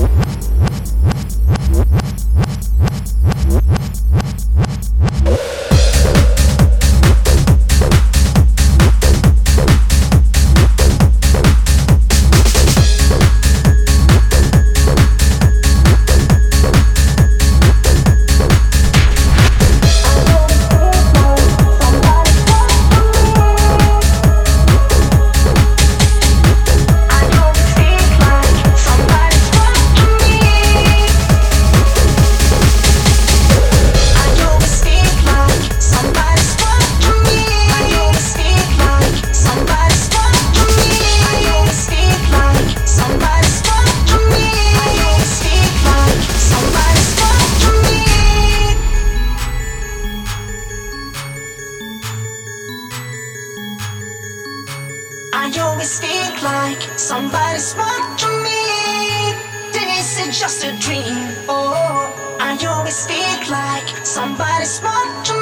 Thank you. I always speak like somebody's watching me. This is just a dream. Oh, I always speak like somebody's watching me.